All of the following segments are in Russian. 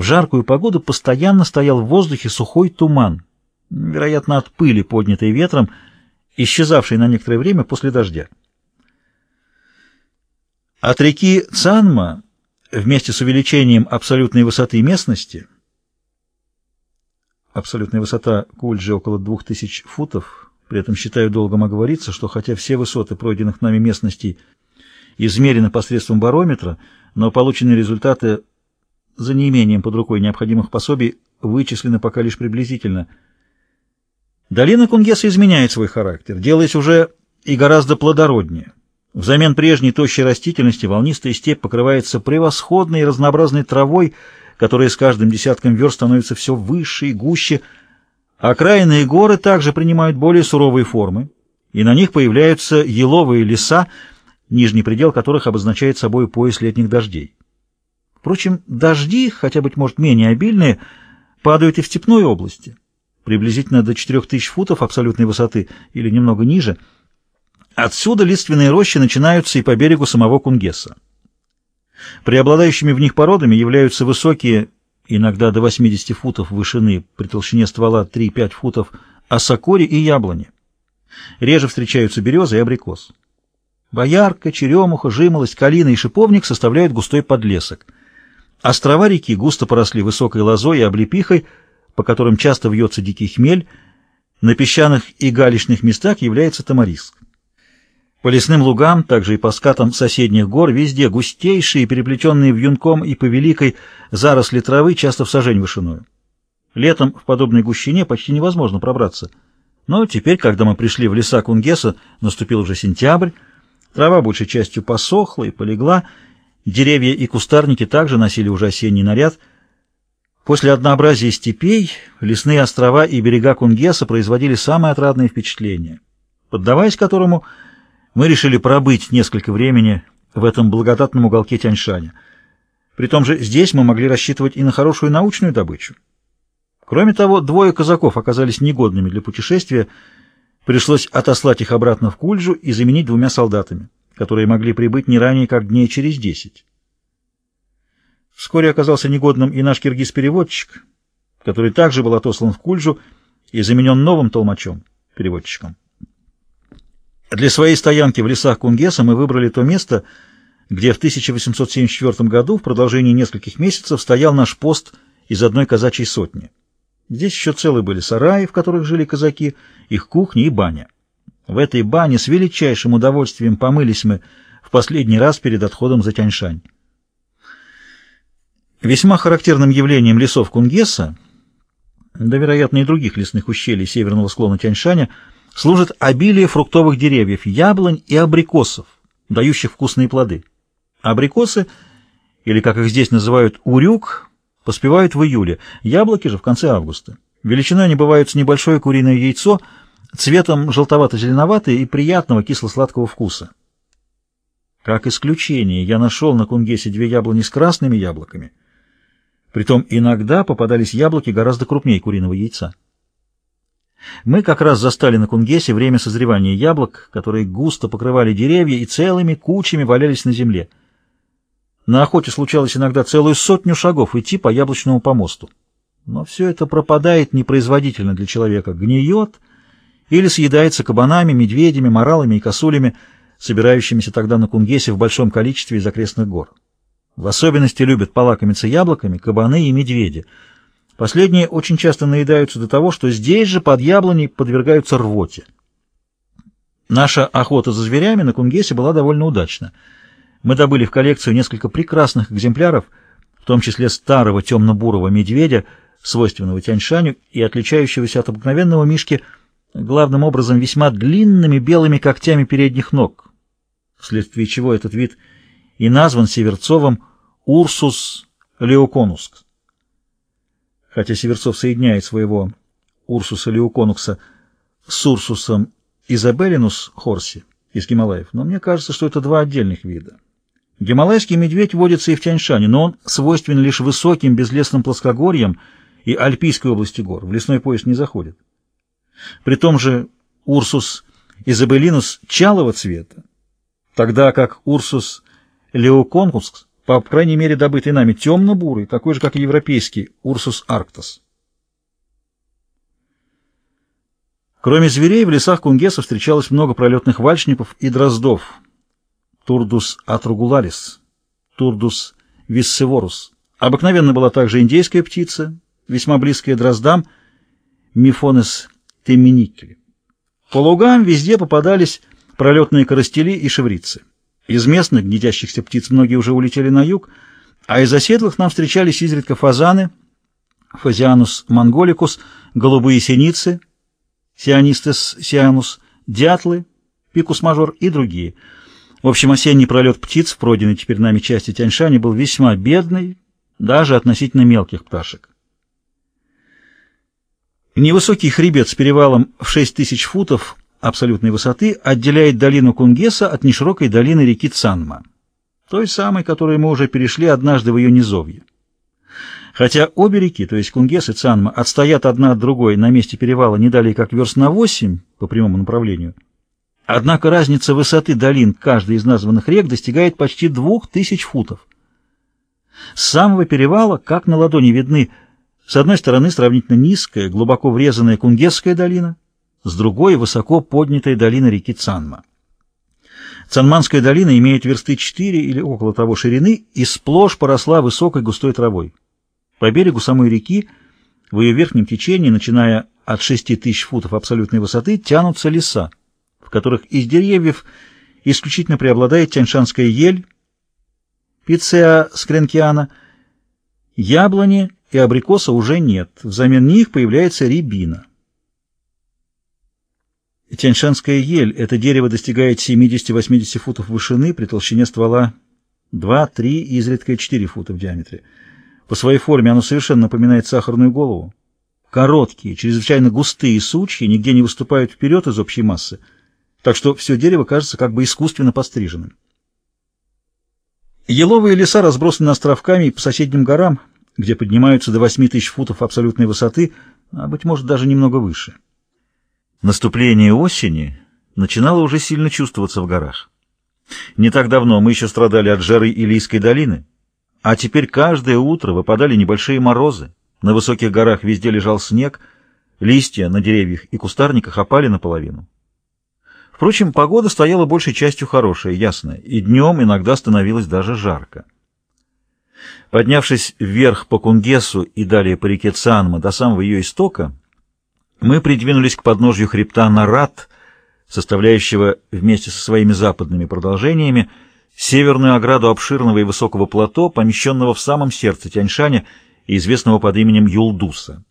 В жаркую погоду постоянно стоял в воздухе сухой туман, вероятно, от пыли, поднятой ветром, исчезавшей на некоторое время после дождя. От реки Цанма вместе с увеличением абсолютной высоты местности абсолютная высота Кульджи около 2000 футов, при этом считаю долгом оговориться, что хотя все высоты пройденных нами местностей измерены посредством барометра, но полученные результаты за неимением под рукой необходимых пособий вычислены пока лишь приблизительно. Долина Кунгеса изменяет свой характер, делаясь уже и гораздо плодороднее. Взамен прежней тощей растительности волнистая степь покрывается превосходной и разнообразной травой, которая с каждым десятком верст становится все выше и гуще. Окраинные горы также принимают более суровые формы, и на них появляются еловые леса, нижний предел которых обозначает собой пояс летних дождей. Впрочем, дожди, хотя, быть может, менее обильные, падают и в степной области, приблизительно до 4000 футов абсолютной высоты или немного ниже. Отсюда лиственные рощи начинаются и по берегу самого Кунгеса. Преобладающими в них породами являются высокие, иногда до 80 футов вышины, при толщине ствола 3-5 футов, осокори и яблони. Реже встречаются березы и абрикос. Боярка, черемуха, жимолость, калина и шиповник составляют густой подлесок – Острова реки густо поросли высокой лозой и облепихой, по которым часто вьется дикий хмель. На песчаных и галечных местах является тамариск. По лесным лугам, также и по скатам соседних гор, везде густейшие, переплетенные вьюнком и по великой заросли травы, часто в сажень вышиною. Летом в подобной гущине почти невозможно пробраться. Но теперь, когда мы пришли в леса Кунгеса, наступил уже сентябрь, трава большей частью посохла и полегла, Деревья и кустарники также носили уже осенний наряд. После однообразия степей лесные острова и берега Кунгеса производили самое отрадное впечатление, поддаваясь которому мы решили пробыть несколько времени в этом благодатном уголке Тяньшаня. При том же здесь мы могли рассчитывать и на хорошую научную добычу. Кроме того, двое казаков оказались негодными для путешествия, пришлось отослать их обратно в Кульжу и заменить двумя солдатами которые могли прибыть не ранее, как дней через десять. Вскоре оказался негодным и наш киргиз-переводчик, который также был отослан в Кульжу и заменен новым толмачом, переводчиком. Для своей стоянки в лесах Кунгеса мы выбрали то место, где в 1874 году в продолжении нескольких месяцев стоял наш пост из одной казачьей сотни. Здесь еще целые были сараи, в которых жили казаки, их кухня и баня. В этой бане с величайшим удовольствием помылись мы в последний раз перед отходом за Тяньшань. Весьма характерным явлением лесов Кунгеса, да, вероятно, и других лесных ущелий северного склона Тяньшаня, служит обилие фруктовых деревьев, яблонь и абрикосов, дающих вкусные плоды. Абрикосы, или, как их здесь называют, урюк, поспевают в июле, яблоки же в конце августа. Величиной они бывают с небольшое куриное яйцо – цветом желтовато-зеленоватый и приятного кисло-сладкого вкуса. Как исключение, я нашел на Кунгесе две яблони с красными яблоками. Притом иногда попадались яблоки гораздо крупнее куриного яйца. Мы как раз застали на Кунгесе время созревания яблок, которые густо покрывали деревья и целыми кучами валялись на земле. На охоте случалось иногда целую сотню шагов идти по яблочному помосту. Но все это пропадает непроизводительно для человека, гниет или съедается кабанами, медведями, моралами и косулями, собирающимися тогда на Кунгесе в большом количестве из окрестных гор. В особенности любят полакомиться яблоками кабаны и медведи. Последние очень часто наедаются до того, что здесь же под яблоней подвергаются рвоте. Наша охота за зверями на Кунгесе была довольно удачна. Мы добыли в коллекцию несколько прекрасных экземпляров, в том числе старого темно-бурого медведя, свойственного Тяньшаню и отличающегося от обыкновенного мишки – главным образом весьма длинными белыми когтями передних ног, вследствие чего этот вид и назван Северцовым Урсус леоконуск. Хотя Северцов соединяет своего Урсуса леоконукса с Урсусом Изабеллинус хорси из Гималаев, но мне кажется, что это два отдельных вида. Гималайский медведь водится и в Тяньшане, но он свойственен лишь высоким безлесным плоскогорьям и Альпийской области гор, в лесной пояс не заходит. При том же Урсус изабелинус чалого цвета, тогда как Урсус леоконкус по крайней мере добытый нами, темно-бурый, такой же, как и европейский, Урсус арктос. Кроме зверей, в лесах Кунгеса встречалось много пролетных вальшников и дроздов. Турдус атругуларис, Турдус виссеворус. Обыкновенно была также индейская птица, весьма близкая дроздам, Мифонес теминикли. По лугам везде попадались пролетные коростели и шеврицы. Из местных гнездящихся птиц многие уже улетели на юг, а из оседлых нам встречались изредка фазаны, фазианус монголикус, голубые синицы, сионистес сианус, дятлы, пикус-мажор и другие. В общем, осенний пролет птиц в пройденной теперь нами части Тяньшани был весьма бедный, даже относительно мелких пташек. Невысокий хребет с перевалом в 6 тысяч футов абсолютной высоты отделяет долину Кунгеса от неширокой долины реки Цанма, той самой, которую мы уже перешли однажды в ее низовье. Хотя обе реки, то есть Кунгес и Цанма, отстоят одна от другой на месте перевала не далее как верст на 8 по прямому направлению, однако разница высоты долин каждой из названных рек достигает почти 2000 футов. С самого перевала, как на ладони видны, с одной стороны сравнительно низкая, глубоко врезанная Кунгесская долина, с другой — высоко поднятая долина реки Цанма. Цанманская долина имеет версты 4 или около того ширины и сплошь поросла высокой густой травой. По берегу самой реки, в ее верхнем течении, начиная от 6 тысяч футов абсолютной высоты, тянутся леса, в которых из деревьев исключительно преобладает тяньшанская ель, пицеа скренкиана, яблони и абрикоса уже нет, взамен них появляется рябина. Тяньшанская ель — это дерево достигает 70-80 футов вышины при толщине ствола 2-3 и изредка 4 фута в диаметре. По своей форме оно совершенно напоминает сахарную голову. Короткие, чрезвычайно густые сучья нигде не выступают вперед из общей массы, так что все дерево кажется как бы искусственно постриженным. Еловые леса разбросаны островками по соседним горам, где поднимаются до 8 тысяч футов абсолютной высоты, а, быть может, даже немного выше. Наступление осени начинало уже сильно чувствоваться в горах. Не так давно мы еще страдали от жары Илийской долины, а теперь каждое утро выпадали небольшие морозы, на высоких горах везде лежал снег, листья на деревьях и кустарниках опали наполовину. Впрочем, погода стояла большей частью хорошая, ясная, и днем иногда становилось даже жарко. Поднявшись вверх по Кунгесу и далее по реке Цанма до самого ее истока, мы придвинулись к подножью хребта Нарат, составляющего вместе со своими западными продолжениями северную ограду обширного и высокого плато, помещенного в самом сердце Тяньшаня и известного под именем Юлдуса.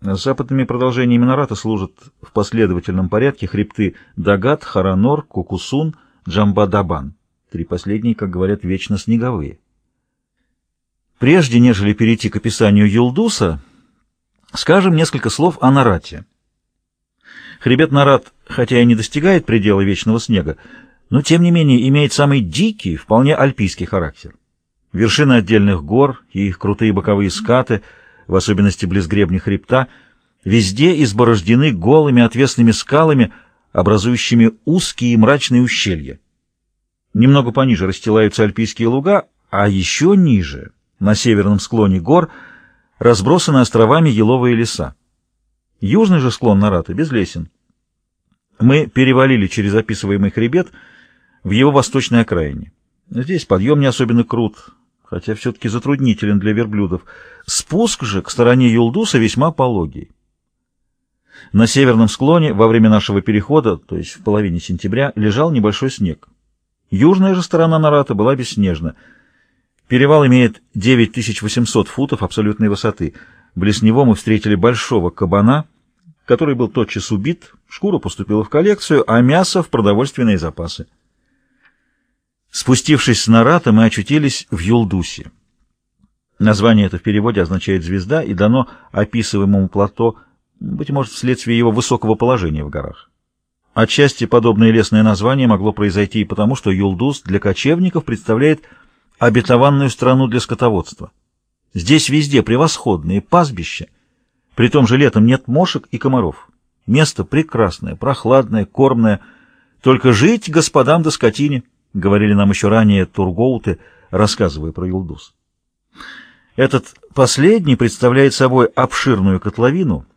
Западными продолжениями Нарата служат в последовательном порядке хребты Дагат, Харанор, Кукусун, Джамбадабан. Три последние, как говорят, вечно снеговые. Прежде, нежели перейти к описанию Юлдуса, Скажем несколько слов о Нарате. Хребет Нарат, хотя и не достигает предела вечного снега, но тем не менее имеет самый дикий, вполне альпийский характер. Вершины отдельных гор и их крутые боковые скаты, в особенности близ гребня хребта, везде изборождены голыми отвесными скалами, образующими узкие и мрачные ущелья. Немного пониже расстилаются альпийские луга, а еще ниже, на северном склоне гор, разбросаны островами еловые леса. Южный же склон Нарата безлесен. Мы перевалили через описываемый хребет в его восточной окраине. Здесь подъем не особенно крут, хотя все-таки затруднителен для верблюдов. Спуск же к стороне Юлдуса весьма пологий. На северном склоне во время нашего перехода, то есть в половине сентября, лежал небольшой снег. Южная же сторона Нарата была бесснежна — Перевал имеет 9800 футов абсолютной высоты. Близ него мы встретили большого кабана, который был тотчас убит, шкура поступила в коллекцию, а мясо — в продовольственные запасы. Спустившись с Нарата, мы очутились в Юлдусе. Название это в переводе означает «звезда» и дано описываемому плато, быть может, вследствие его высокого положения в горах. Отчасти подобное лесное название могло произойти и потому, что Юлдус для кочевников представляет обетованную страну для скотоводства. Здесь везде превосходные пастбища, при том же летом нет мошек и комаров. Место прекрасное, прохладное, кормное. Только жить господам до скотине, говорили нам еще ранее тургоуты, рассказывая про Юлдус. Этот последний представляет собой обширную котловину –